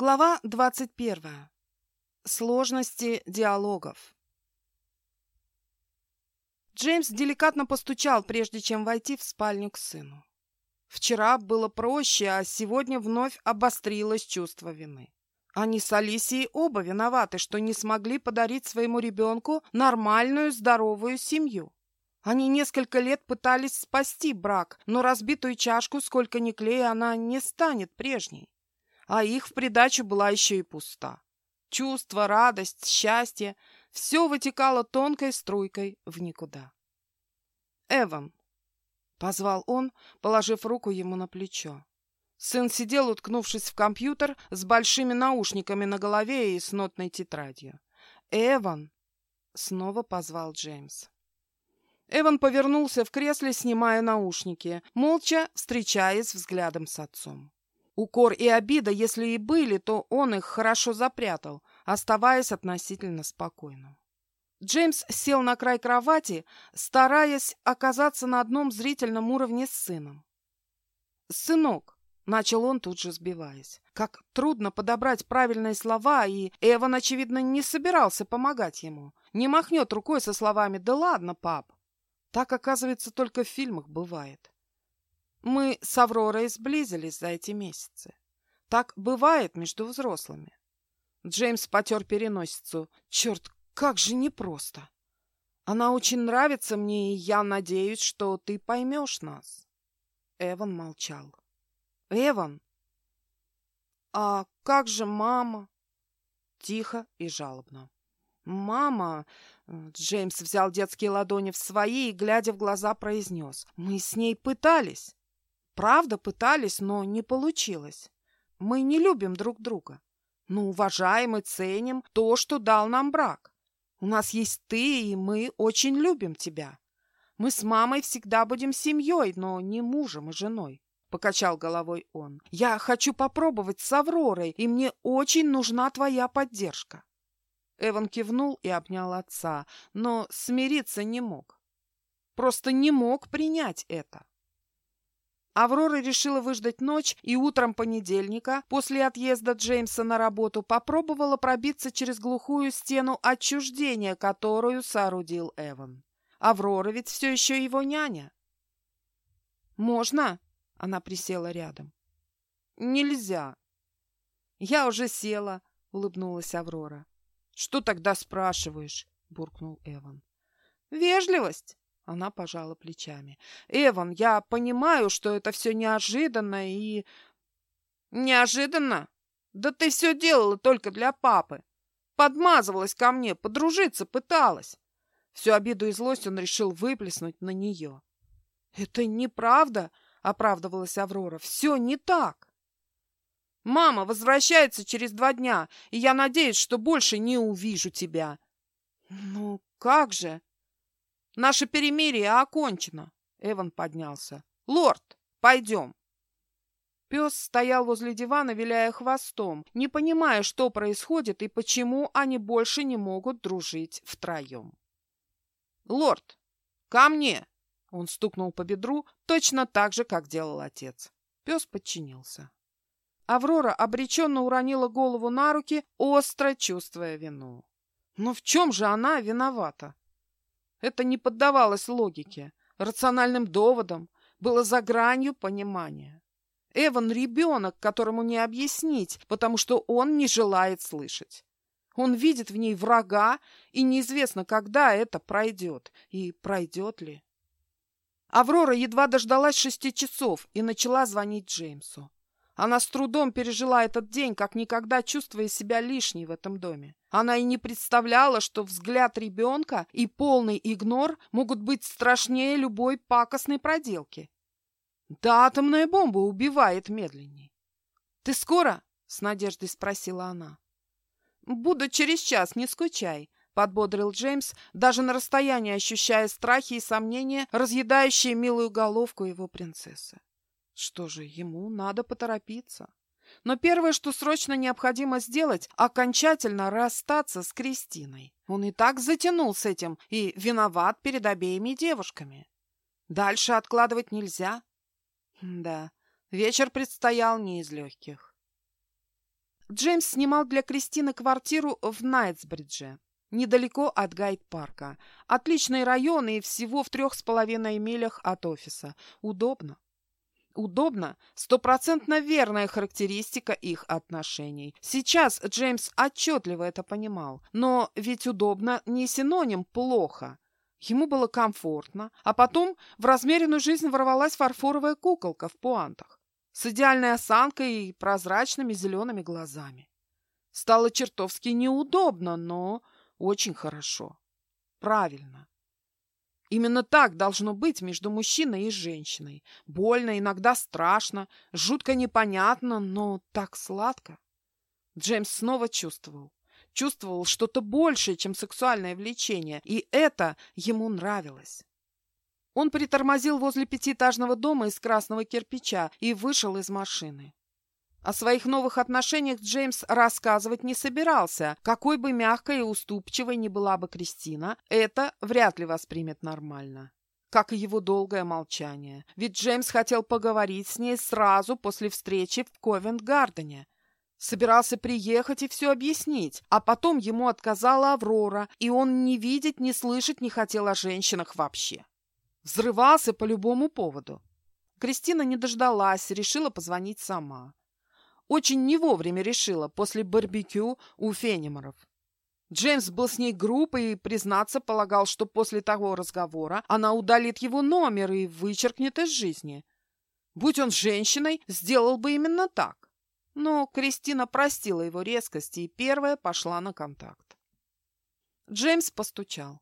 Глава 21. Сложности диалогов. Джеймс деликатно постучал, прежде чем войти в спальню к сыну. Вчера было проще, а сегодня вновь обострилось чувство вины. Они с Алисией оба виноваты, что не смогли подарить своему ребенку нормальную, здоровую семью. Они несколько лет пытались спасти брак, но разбитую чашку, сколько ни клея, она не станет прежней а их в придачу была еще и пуста. Чувство, радость, счастье — все вытекало тонкой струйкой в никуда. «Эван!» — позвал он, положив руку ему на плечо. Сын сидел, уткнувшись в компьютер, с большими наушниками на голове и с нотной тетрадью. «Эван!» — снова позвал Джеймс. Эван повернулся в кресле, снимая наушники, молча встречаясь взглядом с отцом. Укор и обида, если и были, то он их хорошо запрятал, оставаясь относительно спокойным. Джеймс сел на край кровати, стараясь оказаться на одном зрительном уровне с сыном. «Сынок», — начал он, тут же сбиваясь, — как трудно подобрать правильные слова, и Эван, очевидно, не собирался помогать ему. Не махнет рукой со словами «Да ладно, пап». Так, оказывается, только в фильмах бывает. Мы с Авророй сблизились за эти месяцы. Так бывает между взрослыми. Джеймс потер переносицу. Черт, как же непросто. Она очень нравится мне, и я надеюсь, что ты поймешь нас. Эван молчал. Эван? А как же мама? Тихо и жалобно. Мама... Джеймс взял детские ладони в свои и, глядя в глаза, произнес. Мы с ней пытались. Правда, пытались, но не получилось. Мы не любим друг друга, но уважаем и ценим то, что дал нам брак. У нас есть ты, и мы очень любим тебя. Мы с мамой всегда будем семьей, но не мужем и женой. — покачал головой он. «Я хочу попробовать с Авророй, и мне очень нужна твоя поддержка». Эван кивнул и обнял отца, но смириться не мог. Просто не мог принять это. Аврора решила выждать ночь и утром понедельника, после отъезда Джеймса на работу, попробовала пробиться через глухую стену отчуждения, которую соорудил Эван. Аврора ведь все еще его няня. «Можно?» — она присела рядом. «Нельзя». «Я уже села», — улыбнулась Аврора. «Что тогда спрашиваешь?» — буркнул Эван. «Вежливость!» Она пожала плечами. «Эван, я понимаю, что это все неожиданно и...» «Неожиданно? Да ты все делала только для папы. Подмазывалась ко мне, подружиться пыталась». Всю обиду и злость он решил выплеснуть на нее. «Это неправда», — оправдывалась Аврора. «Все не так». «Мама возвращается через два дня, и я надеюсь, что больше не увижу тебя». «Ну, как же?» Наше перемирие окончено. Эван поднялся. Лорд, пойдем. Пес стоял возле дивана, виляя хвостом, не понимая, что происходит и почему они больше не могут дружить втроем. «Лорд, ко мне!» Он стукнул по бедру точно так же, как делал отец. Пес подчинился. Аврора обреченно уронила голову на руки, остро чувствуя вину. Но в чем же она виновата? Это не поддавалось логике, рациональным доводам, было за гранью понимания. Эван — ребенок, которому не объяснить, потому что он не желает слышать. Он видит в ней врага, и неизвестно, когда это пройдет, и пройдет ли. Аврора едва дождалась шести часов и начала звонить Джеймсу. Она с трудом пережила этот день, как никогда чувствуя себя лишней в этом доме. Она и не представляла, что взгляд ребенка и полный игнор могут быть страшнее любой пакостной проделки. Да, атомная бомба убивает медленней. «Ты скоро?» — с надеждой спросила она. «Буду через час, не скучай», — подбодрил Джеймс, даже на расстоянии ощущая страхи и сомнения, разъедающие милую головку его принцессы. Что же, ему надо поторопиться. Но первое, что срочно необходимо сделать, окончательно расстаться с Кристиной. Он и так затянул с этим и виноват перед обеими девушками. Дальше откладывать нельзя. Да, вечер предстоял не из легких. Джеймс снимал для Кристины квартиру в Найтсбридже, недалеко от Гайд-парка. Отличный район и всего в трех с половиной милях от офиса. Удобно. Удобно – стопроцентно верная характеристика их отношений. Сейчас Джеймс отчетливо это понимал. Но ведь удобно не синоним «плохо». Ему было комфортно, а потом в размеренную жизнь ворвалась фарфоровая куколка в пуантах с идеальной осанкой и прозрачными зелеными глазами. Стало чертовски неудобно, но очень хорошо. Правильно. Именно так должно быть между мужчиной и женщиной. Больно, иногда страшно, жутко непонятно, но так сладко. Джеймс снова чувствовал. Чувствовал что-то большее, чем сексуальное влечение, и это ему нравилось. Он притормозил возле пятиэтажного дома из красного кирпича и вышел из машины. О своих новых отношениях Джеймс рассказывать не собирался. Какой бы мягкой и уступчивой ни была бы Кристина, это вряд ли воспримет нормально. Как и его долгое молчание. Ведь Джеймс хотел поговорить с ней сразу после встречи в Ковент-Гардене. Собирался приехать и все объяснить, а потом ему отказала Аврора, и он ни видеть, ни слышать не хотел о женщинах вообще. Взрывался по любому поводу. Кристина не дождалась, решила позвонить сама. Очень не вовремя решила, после барбекю у Фениморов. Джеймс был с ней груб и, признаться, полагал, что после того разговора она удалит его номер и вычеркнет из жизни. Будь он женщиной, сделал бы именно так. Но Кристина простила его резкость и первая пошла на контакт. Джеймс постучал.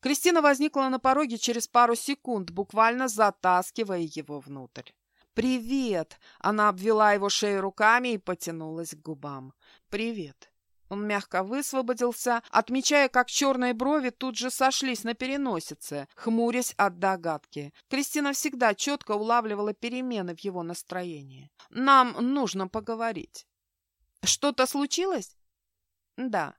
Кристина возникла на пороге через пару секунд, буквально затаскивая его внутрь. «Привет!» Она обвела его шею руками и потянулась к губам. «Привет!» Он мягко высвободился, отмечая, как черные брови тут же сошлись на переносице, хмурясь от догадки. Кристина всегда четко улавливала перемены в его настроении. «Нам нужно поговорить». «Что-то случилось?» «Да».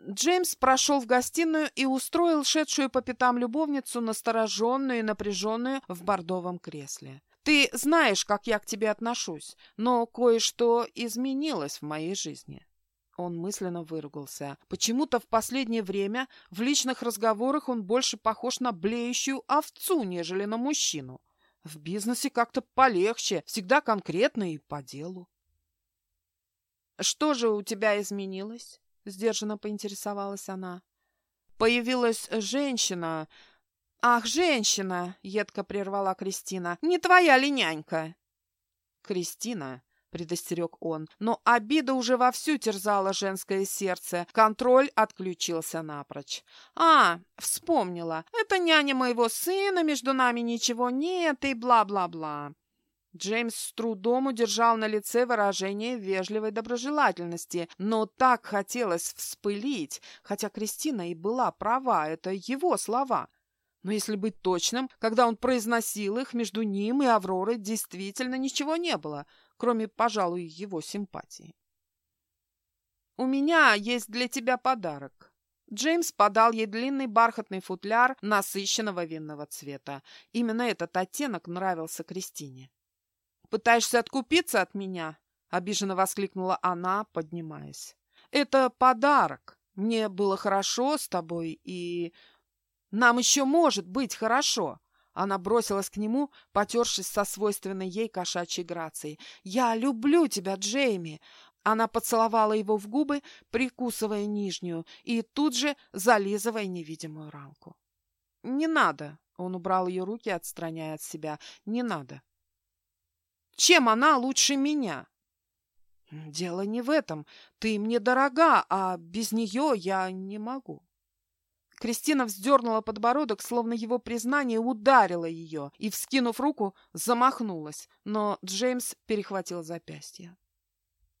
Джеймс прошел в гостиную и устроил шедшую по пятам любовницу настороженную и напряженную в бордовом кресле. «Ты знаешь, как я к тебе отношусь, но кое-что изменилось в моей жизни». Он мысленно выругался. Почему-то в последнее время в личных разговорах он больше похож на блеющую овцу, нежели на мужчину. В бизнесе как-то полегче, всегда конкретно и по делу. «Что же у тебя изменилось?» — сдержанно поинтересовалась она. «Появилась женщина...» «Ах, женщина!» — едко прервала Кристина. «Не твоя ли нянька?» «Кристина!» — предостерег он. Но обида уже вовсю терзала женское сердце. Контроль отключился напрочь. «А, вспомнила. Это няня моего сына, между нами ничего нет и бла-бла-бла». Джеймс с трудом удержал на лице выражение вежливой доброжелательности, но так хотелось вспылить, хотя Кристина и была права, это его слова. Но если быть точным, когда он произносил их, между ним и Авророй действительно ничего не было, кроме, пожалуй, его симпатии. «У меня есть для тебя подарок», Джеймс подал ей длинный бархатный футляр насыщенного винного цвета. Именно этот оттенок нравился Кристине. «Пытаешься откупиться от меня?» — обиженно воскликнула она, поднимаясь. «Это подарок. Мне было хорошо с тобой, и... Нам еще может быть хорошо!» Она бросилась к нему, потершись со свойственной ей кошачьей грацией. «Я люблю тебя, Джейми!» Она поцеловала его в губы, прикусывая нижнюю, и тут же зализывая невидимую ранку. «Не надо!» — он убрал ее руки, отстраняя от себя. «Не надо!» Чем она лучше меня? Дело не в этом. Ты мне дорога, а без нее я не могу. Кристина вздернула подбородок, словно его признание ударило ее, и, вскинув руку, замахнулась, но Джеймс перехватил запястье.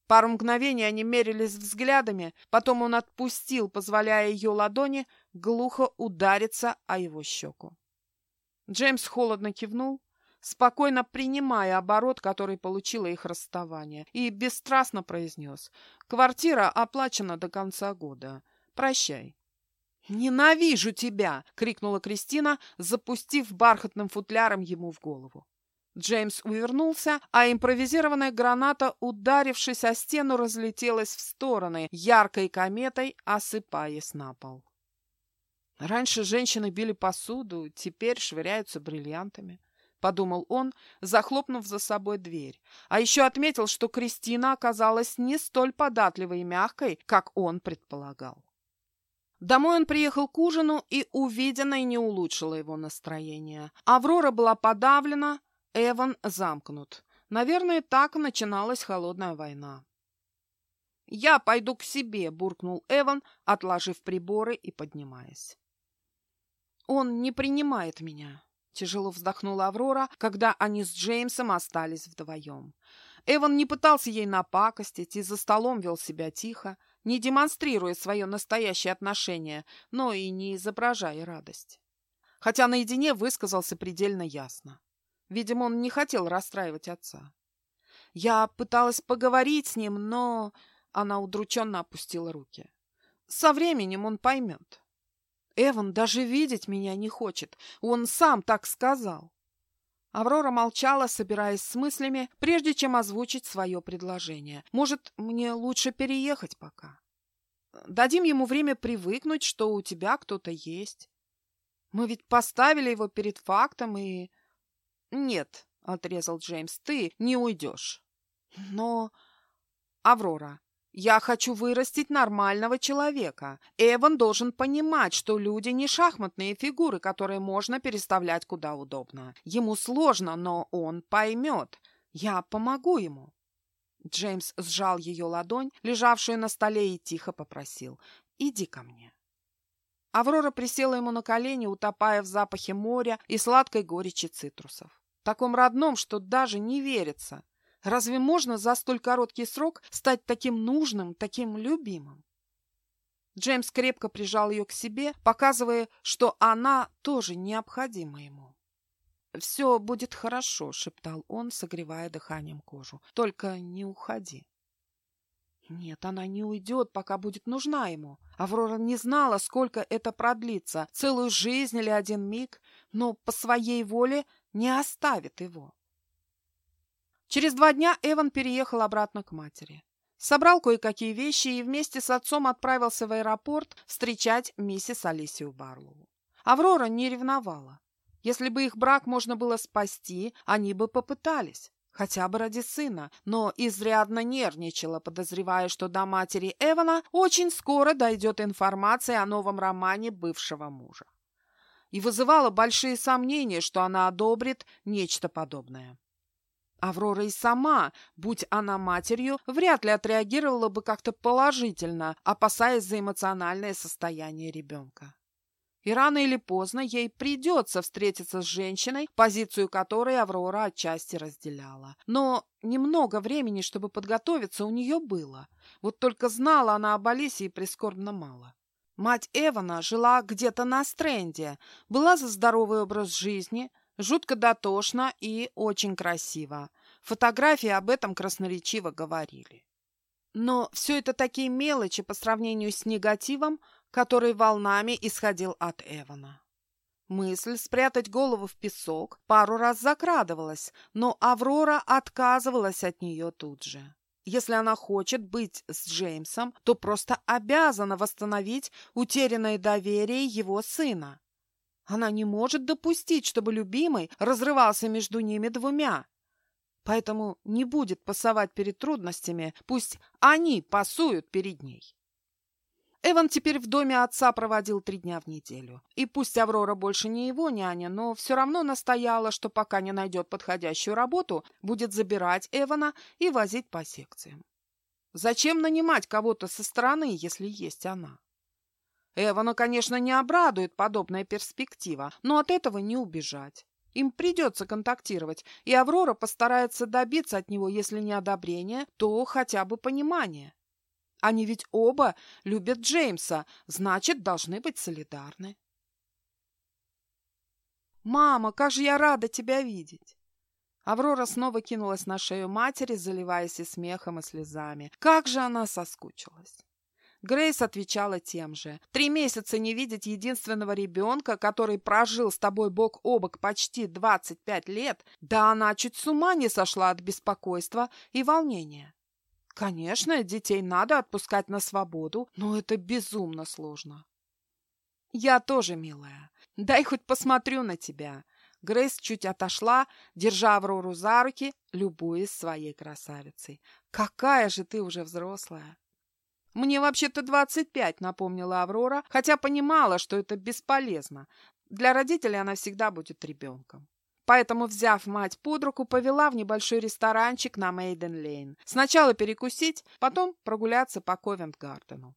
Пару мгновений они мерились взглядами, потом он отпустил, позволяя ее ладони глухо удариться о его щеку. Джеймс холодно кивнул, спокойно принимая оборот, который получило их расставание, и бесстрастно произнес «Квартира оплачена до конца года. Прощай». «Ненавижу тебя!» — крикнула Кристина, запустив бархатным футляром ему в голову. Джеймс увернулся, а импровизированная граната, ударившись о стену, разлетелась в стороны, яркой кометой осыпаясь на пол. Раньше женщины били посуду, теперь швыряются бриллиантами. Подумал он, захлопнув за собой дверь. А еще отметил, что Кристина оказалась не столь податливой и мягкой, как он предполагал. Домой он приехал к ужину, и увиденное не улучшило его настроение. Аврора была подавлена, Эван замкнут. Наверное, так начиналась холодная война. «Я пойду к себе», — буркнул Эван, отложив приборы и поднимаясь. «Он не принимает меня», — тяжело вздохнула Аврора, когда они с Джеймсом остались вдвоем. Эван не пытался ей напакостить и за столом вел себя тихо, не демонстрируя свое настоящее отношение, но и не изображая радость. Хотя наедине высказался предельно ясно. Видимо, он не хотел расстраивать отца. Я пыталась поговорить с ним, но... Она удрученно опустила руки. Со временем он поймет. Эван даже видеть меня не хочет. Он сам так сказал. Аврора молчала, собираясь с мыслями, прежде чем озвучить свое предложение. Может, мне лучше переехать пока? Дадим ему время привыкнуть, что у тебя кто-то есть. Мы ведь поставили его перед фактом и... «Нет», — отрезал Джеймс, — «ты не уйдешь». «Но...» «Аврора, я хочу вырастить нормального человека. Эван должен понимать, что люди не шахматные фигуры, которые можно переставлять куда удобно. Ему сложно, но он поймет. Я помогу ему». Джеймс сжал ее ладонь, лежавшую на столе, и тихо попросил. «Иди ко мне». Аврора присела ему на колени, утопая в запахе моря и сладкой горечи цитрусов таком родном, что даже не верится. Разве можно за столь короткий срок стать таким нужным, таким любимым? Джеймс крепко прижал ее к себе, показывая, что она тоже необходима ему. «Все будет хорошо», — шептал он, согревая дыханием кожу. «Только не уходи». Нет, она не уйдет, пока будет нужна ему. Аврора не знала, сколько это продлится, целую жизнь или один миг, но по своей воле не оставит его. Через два дня Эван переехал обратно к матери. Собрал кое-какие вещи и вместе с отцом отправился в аэропорт встречать миссис Алисию Барлоу. Аврора не ревновала. Если бы их брак можно было спасти, они бы попытались. Хотя бы ради сына, но изрядно нервничала, подозревая, что до матери Эвана очень скоро дойдет информация о новом романе бывшего мужа и вызывало большие сомнения, что она одобрит нечто подобное. Аврора и сама, будь она матерью, вряд ли отреагировала бы как-то положительно, опасаясь за эмоциональное состояние ребенка. И рано или поздно ей придется встретиться с женщиной, позицию которой Аврора отчасти разделяла. Но немного времени, чтобы подготовиться, у нее было. Вот только знала она об Алисе прискорбно мало. Мать Эвана жила где-то на стренде, была за здоровый образ жизни, жутко дотошна и очень красиво. Фотографии об этом красноречиво говорили. Но все это такие мелочи по сравнению с негативом, который волнами исходил от Эвана. Мысль спрятать голову в песок пару раз закрадывалась, но Аврора отказывалась от нее тут же. Если она хочет быть с Джеймсом, то просто обязана восстановить утерянное доверие его сына. Она не может допустить, чтобы любимый разрывался между ними двумя. Поэтому не будет пасовать перед трудностями, пусть они пасуют перед ней. Эван теперь в доме отца проводил три дня в неделю. И пусть Аврора больше не его няня, но все равно настояла, что пока не найдет подходящую работу, будет забирать Эвана и возить по секциям. Зачем нанимать кого-то со стороны, если есть она? Эвана, конечно, не обрадует подобная перспектива, но от этого не убежать. Им придется контактировать, и Аврора постарается добиться от него, если не одобрения, то хотя бы понимания. Они ведь оба любят Джеймса, значит, должны быть солидарны. «Мама, как же я рада тебя видеть!» Аврора снова кинулась на шею матери, заливаясь и смехом, и слезами. Как же она соскучилась! Грейс отвечала тем же. Три месяца не видеть единственного ребенка, который прожил с тобой бок о бок почти 25 лет, да она чуть с ума не сошла от беспокойства и волнения. Конечно, детей надо отпускать на свободу, но это безумно сложно. Я тоже, милая. Дай хоть посмотрю на тебя. Грейс чуть отошла, держа Аврору за руки, любуясь своей красавицей. «Какая же ты уже взрослая!» «Мне вообще-то двадцать пять», — напомнила Аврора, хотя понимала, что это бесполезно. Для родителей она всегда будет ребенком. Поэтому, взяв мать под руку, повела в небольшой ресторанчик на Мейден-Лейн. Сначала перекусить, потом прогуляться по Ковент-Гардену.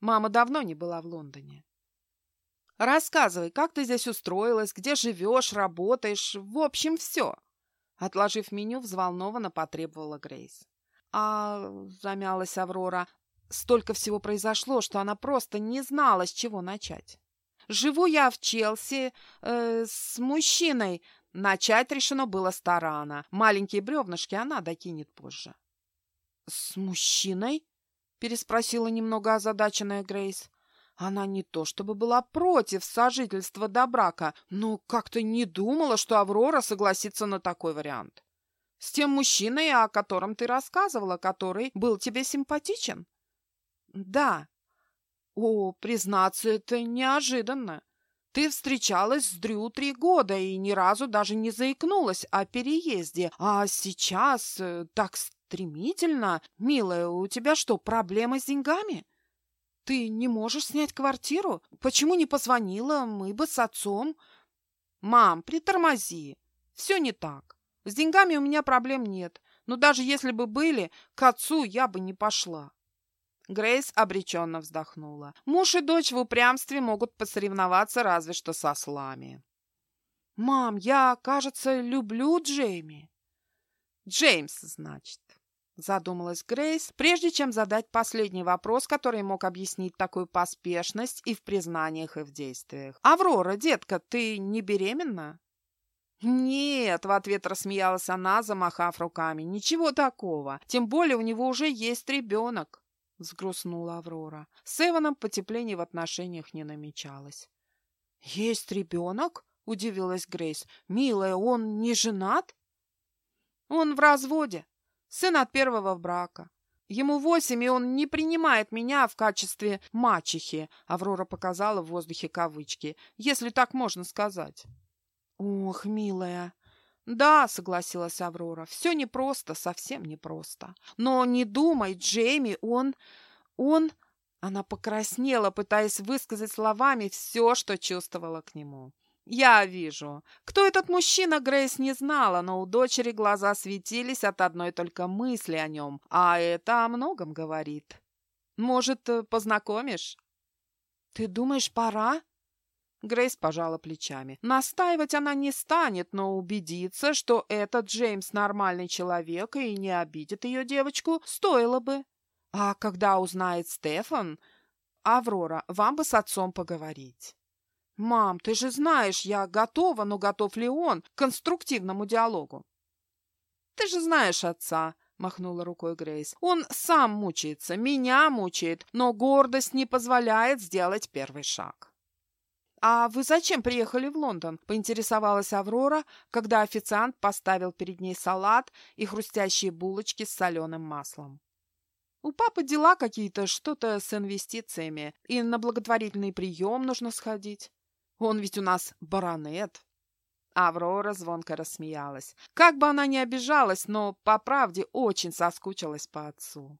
Мама давно не была в Лондоне. Рассказывай, как ты здесь устроилась, где живешь, работаешь, в общем, все. Отложив меню, взволнованно потребовала Грейс. А, замялась Аврора, столько всего произошло, что она просто не знала, с чего начать. Живу я в Челси э, с мужчиной. Начать решено было с тарана. Маленькие бревнышки она докинет позже. — С мужчиной? — переспросила немного озадаченная Грейс. Она не то чтобы была против сожительства до брака, но как-то не думала, что Аврора согласится на такой вариант. С тем мужчиной, о котором ты рассказывала, который был тебе симпатичен? Да. О, признаться, это неожиданно. Ты встречалась с Дрю три года и ни разу даже не заикнулась о переезде, а сейчас э, так стремительно. Милая, у тебя что, проблемы с деньгами? Ты не можешь снять квартиру? Почему не позвонила? Мы бы с отцом. Мам, притормози. Все не так. С деньгами у меня проблем нет. Но даже если бы были, к отцу я бы не пошла. Грейс обреченно вздохнула. Муж и дочь в упрямстве могут посоревноваться разве что со слами. «Мам, я, кажется, люблю Джейми». «Джеймс, значит». Задумалась Грейс, прежде чем задать последний вопрос, который мог объяснить такую поспешность и в признаниях, и в действиях. «Аврора, детка, ты не беременна?» «Нет», — в ответ рассмеялась она, замахав руками, — «ничего такого. Тем более у него уже есть ребенок», — взгрустнула Аврора. С Эваном потепление в отношениях не намечалось. «Есть ребенок?» — удивилась Грейс. «Милая, он не женат?» «Он в разводе», Сын от первого брака. Ему восемь, и он не принимает меня в качестве мачехи, Аврора показала в воздухе кавычки, если так можно сказать. Ох, милая. Да, согласилась Аврора, все непросто, совсем непросто. Но не думай, Джейми, он... он... Она покраснела, пытаясь высказать словами все, что чувствовала к нему. «Я вижу. Кто этот мужчина, Грейс не знала, но у дочери глаза светились от одной только мысли о нем, а это о многом говорит. Может, э, познакомишь?» «Ты думаешь, пора?» Грейс пожала плечами. Настаивать она не станет, но убедиться, что этот Джеймс нормальный человек и не обидит ее девочку, стоило бы. А когда узнает Стефан... Аврора, вам бы с отцом поговорить. «Мам, ты же знаешь, я готова, но готов ли он к конструктивному диалогу?» «Ты же знаешь отца», — махнула рукой Грейс. «Он сам мучается, меня мучает, но гордость не позволяет сделать первый шаг». «А вы зачем приехали в Лондон?» — поинтересовалась Аврора, когда официант поставил перед ней салат и хрустящие булочки с соленым маслом. «У папы дела какие-то, что-то с инвестициями, и на благотворительный прием нужно сходить». Он ведь у нас баронет. Аврора звонко рассмеялась. Как бы она ни обижалась, но, по правде, очень соскучилась по отцу.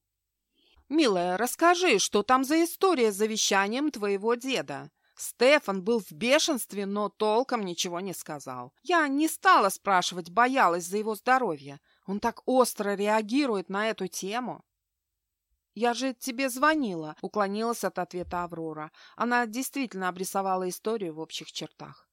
«Милая, расскажи, что там за история с завещанием твоего деда?» Стефан был в бешенстве, но толком ничего не сказал. Я не стала спрашивать, боялась за его здоровье. Он так остро реагирует на эту тему. «Я же тебе звонила», — уклонилась от ответа Аврора. Она действительно обрисовала историю в общих чертах.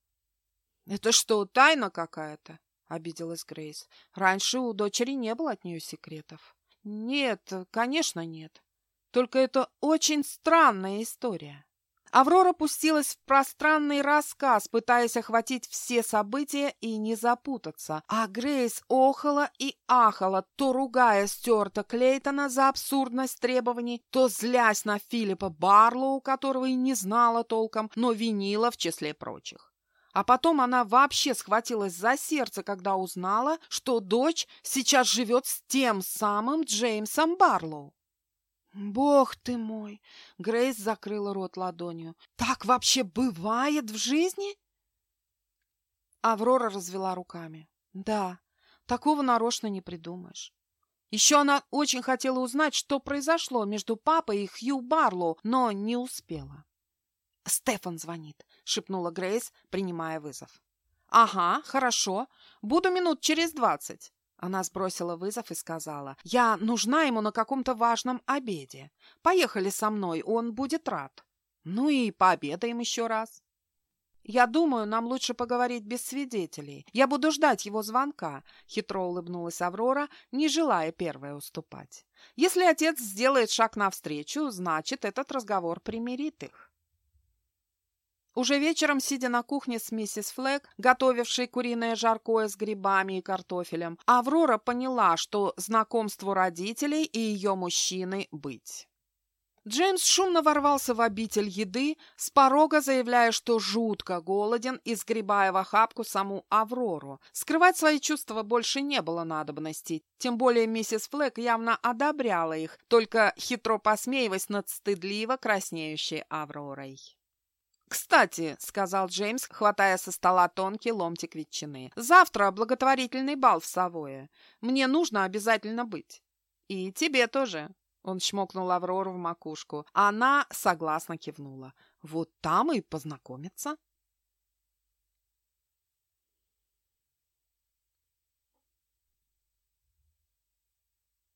«Это что, тайна какая-то?» — обиделась Грейс. «Раньше у дочери не было от нее секретов». «Нет, конечно, нет. Только это очень странная история». Аврора пустилась в пространный рассказ, пытаясь охватить все события и не запутаться. А Грейс охала и ахала, то ругая Стюарта Клейтона за абсурдность требований, то злясь на Филиппа Барлоу, которого и не знала толком, но винила в числе прочих. А потом она вообще схватилась за сердце, когда узнала, что дочь сейчас живет с тем самым Джеймсом Барлоу. «Бог ты мой!» — Грейс закрыла рот ладонью. «Так вообще бывает в жизни?» Аврора развела руками. «Да, такого нарочно не придумаешь. Еще она очень хотела узнать, что произошло между папой и Хью Барлоу, но не успела. «Стефан звонит», — шепнула Грейс, принимая вызов. «Ага, хорошо. Буду минут через двадцать». Она сбросила вызов и сказала, «Я нужна ему на каком-то важном обеде. Поехали со мной, он будет рад. Ну и пообедаем еще раз». «Я думаю, нам лучше поговорить без свидетелей. Я буду ждать его звонка», — хитро улыбнулась Аврора, не желая первой уступать. «Если отец сделает шаг навстречу, значит, этот разговор примирит их». Уже вечером, сидя на кухне с миссис Флэг, готовившей куриное жаркое с грибами и картофелем, Аврора поняла, что знакомству родителей и ее мужчины быть. Джеймс шумно ворвался в обитель еды, с порога заявляя, что жутко голоден и сгребая в охапку саму Аврору. Скрывать свои чувства больше не было надобности, тем более миссис Флэг явно одобряла их, только хитро посмеиваясь над стыдливо краснеющей Авророй. «Кстати», — сказал Джеймс, хватая со стола тонкий ломтик ветчины, «завтра благотворительный бал в Савое. Мне нужно обязательно быть». «И тебе тоже», — он чмокнул Аврору в макушку. Она согласно кивнула. «Вот там и познакомиться».